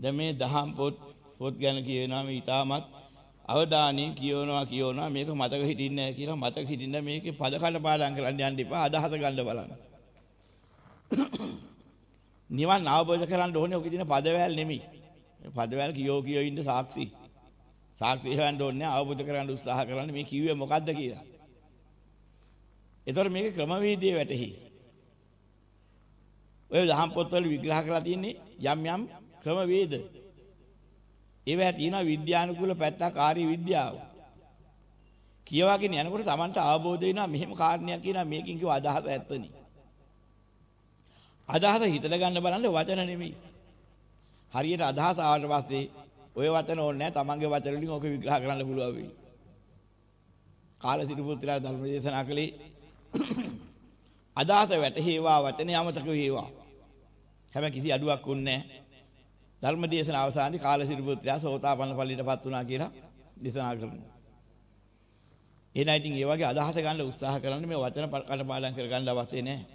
දැන් මේ දහම් පොත් පොත් ගැන කියනවා මේ ඊටමත් අවධානයෙන් කියවනවා කියවනවා මේක මතක හිටින්නේ නැහැ කියලා මතක හිටින්න මේකේ පද කඩ පාඩම් කරන්න යන්න එපා අදහස ගන්න බලන්න. නිවන් අවබෝධ කරගන්න ඕනේ ඔකේ තියෙන පදවැල් නෙමෙයි. පදවැල් කියෝ කියෝ ඉන්න සාක්ෂි. සාක්ෂි හොයන්න ඕනේ අවබෝධ කරගන්න උත්සාහ කරන්න මේ කිව්වේ මොකද්ද කියලා. ඒතකොට මේක ක්‍රමවේදය වැටහි. ඔය දහම් පොත්වල විග්‍රහ කරලා තියෙන්නේ යම් යම් ක්‍රමවේද. ඒවා තියෙනවා විද්‍යානුකූල පැත්තක් ආර්ය විද්‍යාව. කියවාගෙන යනකොට Tamanට අවබෝධ වෙනවා මෙහෙම කාරණයක් කියනවා මේකෙන් කිව්ව අදහස ඇත්තනේ. අදහස හිතලා ගන්න බලන්න වචන නෙමෙයි. හරියට අදහස ආවට පස්සේ ඔය වචන ඕනේ නැහැ තමන්ගේ වචන වලින් ඕක විග්‍රහ කරන්න පුළුවන් වෙයි. කාලසිරි පුත්‍රයා ධර්ම දේශනා කළේ අදහස වැටහේවා වචනේ අමතක වේවා. හැබැයි කිසි අඩුවක් උන්නේ නැහැ. ධර්ම දේශන අවසානයේ කාලසිරි පුත්‍රයා සෝතාපන්න ඵලයටපත් වුණා කියලා දේශනා කරනවා. එහෙනම් ඉතින් ඒ වගේ අදහස ගන්න උත්සාහ කරන්න මේ වචන කටපාඩම් කරගන්න අවශ්‍ය නැහැ.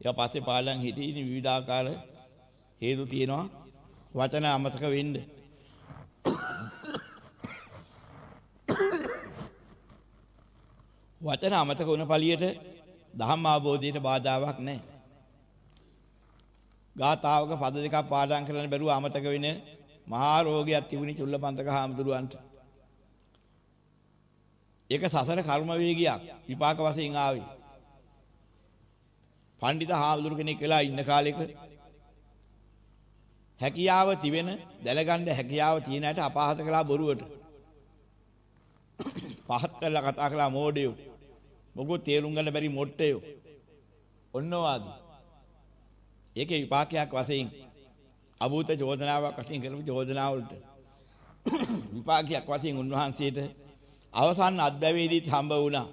ඊට පස්සේ පාඩම් හිටින විවිධාකාර හේතු තියෙනවා වචන අමතක වෙන්න. වචන අමතක වුණ පළියට ධම්ම අවබෝධයට බාධාවක් නැහැ. ගාතාවක පද දෙකක් පාඩම් කරන්න බැරුව අමතක වෙන මහා රෝගයක් තිබුණි චුල්ලපන්තක හාමුදුරුවන්ට. ඒක සසර කර්ම වේගයක් විපාක වශයෙන් ආවේ. පඬිත හාමුදුරු කෙනෙක් වෙලා ඉන්න කාලෙක හැකියාව තිබෙන දැනගන්න හැකියාව තියෙන අයට අපහාස කළා බොරුවට. පහත් කරලා කතා කළා මෝඩයෝ. මොකෝ තේරුම් ගන්න බැරි මොට්ටයෝ. ඔන්න වාගේ. ඒකේ විපාකයක් වශයෙන් අභූත චෝදනාවක් වශයෙන් කරපු චෝදනාව වලට විපාකයක් වශයෙන් උන්වහන්සේට අවසන් අත්බැවේදීත් හම්බ වුණා.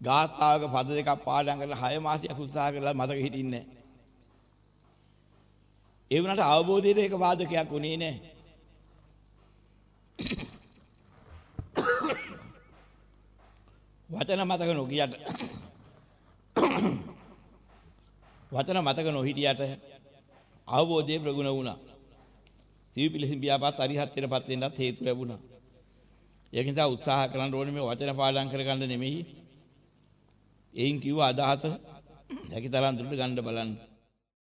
ගාථාවක පද දෙකක් පාඩම් කරලා 6 මාසයක් උත්සාහ කරලා මතක හිටින්නේ නැහැ. ඒ වුණාට අවබෝධයට ඒක වාදකයක් උනේ නැහැ. වචන මතක නොකියට වචන මතක නොහිටියට අවබෝධයේ ප්‍රගුණ වුණා. සිවිපිලිසින් පියාපත් අරිහත්ත්වයටපත් වෙන්නත් හේතු ලැබුණා. ඒක නිසා උත්සාහ කරන්න ඕනේ මේ වචන පාඩම් කරගන්න නෙමෙයි. එයින් කිව්ව අදහස හැකිතරම් දුරට ගන්න බලන්න.